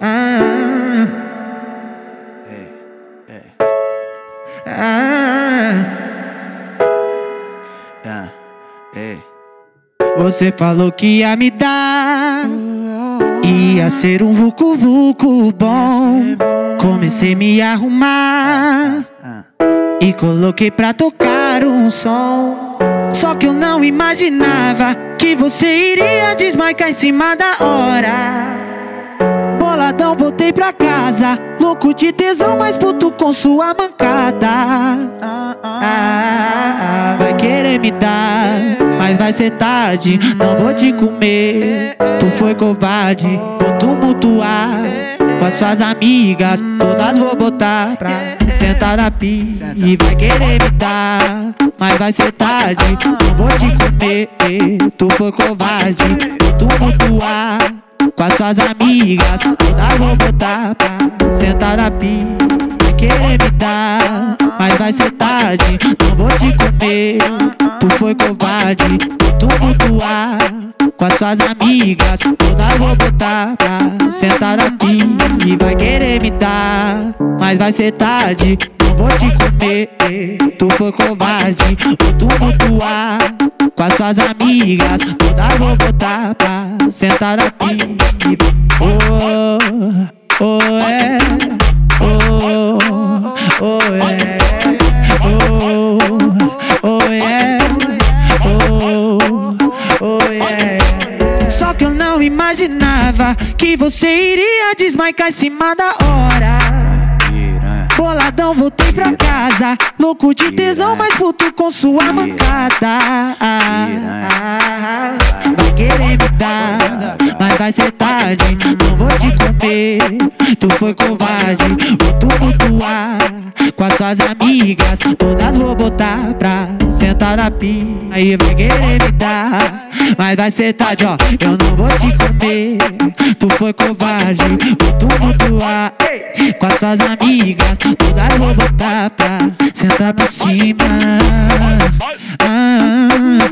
Ah, É, é, ah. ah, é. Você falou que ia me dar. Ia ser um vucu vucu bom. Comecei a me arrumar e coloquei pra tocar um som. Só que eu não imaginava que você iria desmarcar em cima da hora. Boladão, voltei pra casa, louco de tesão, mas puto com sua mancada. ah, ah, Ah, vai querer me dar, mas vai ser tarde. Não vou te comer. Tu foi covarde, vou tumultuar com as suas amigas. Todas vou botar pra sentar na pia e vai querer me dar, mas vai ser tarde. Não vou te comer. Tu foi covarde, vou tumultuar com as suas amigas. Todas vou botar pra sentar na pia. Querer me dar, mas vai ser tarde. Não vou te comer. Tu foi covarde, vou tumultuar com as suas amigas. Todas vou botar pra sentar na pia. E vai querer me dar, mas vai ser tarde. Não vou te comer. Tu foi covarde, vou tumultuar com as suas amigas. Todas vou botar pra sentar na. Oh, oh, é. Oh, oh, é. Oh, oh, é. Oh, oh, é. Só que eu não imaginava que você iria desmarcar em cima da hora. Boladão, voltei pra casa. Louco de tesão, mas puto com sua mancada. Vai querer me dar, mas vai ser Não vou te comer. Tu foi covarde, vou tumultuar com as suas amigas. Todas vou botar pra sentar na pia. Aí vai querer me dar, mas vai ser tarde, ó. Eu não vou te comer. Tu foi covarde, vou tumultuar com as suas amigas. Todas vou botar pra sentar por cima. Ah,